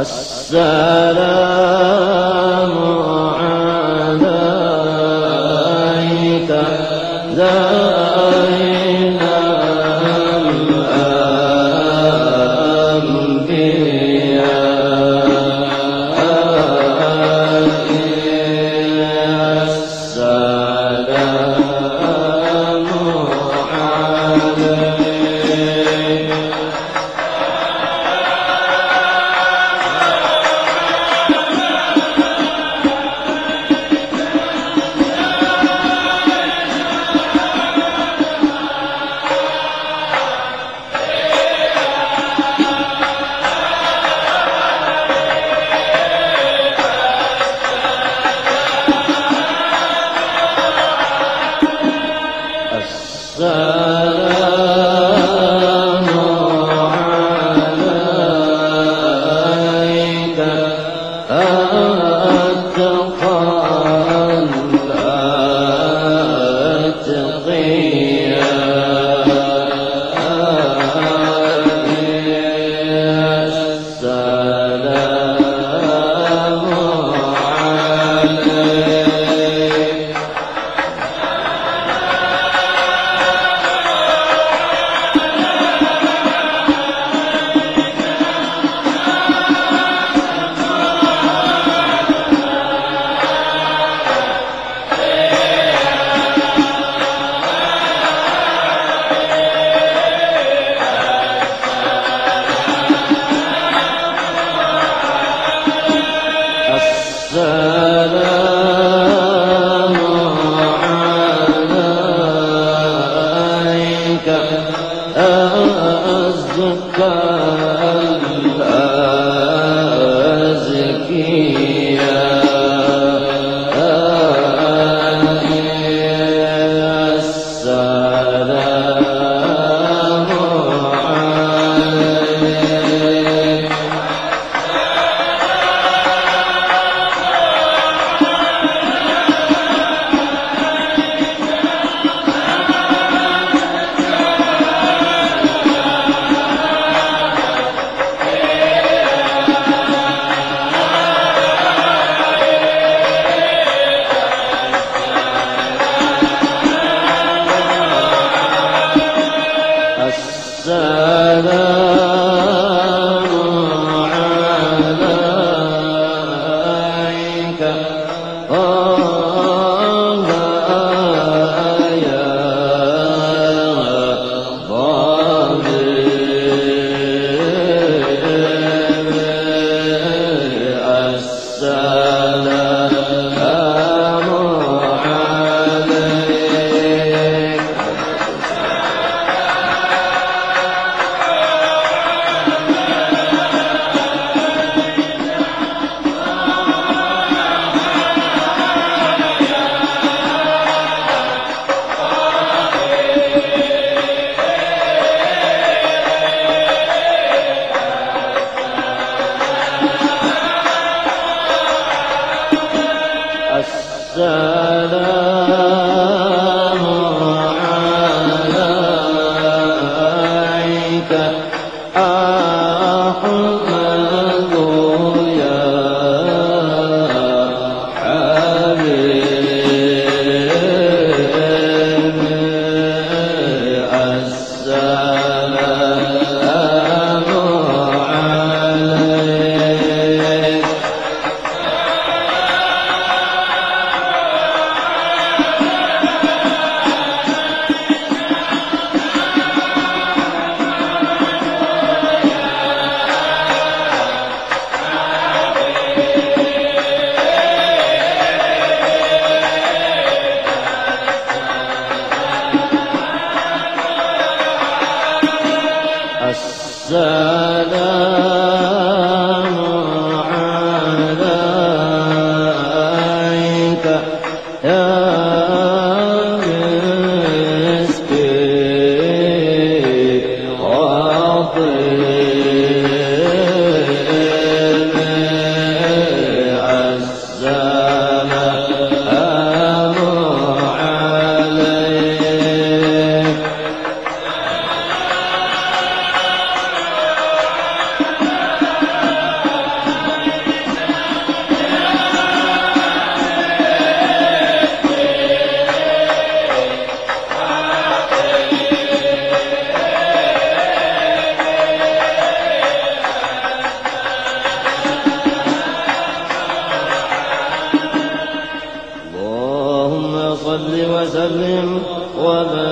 السلام عليك. زين الأنبياء. السلام السلام عليك. أزكى السلام السلام وسلم وبارك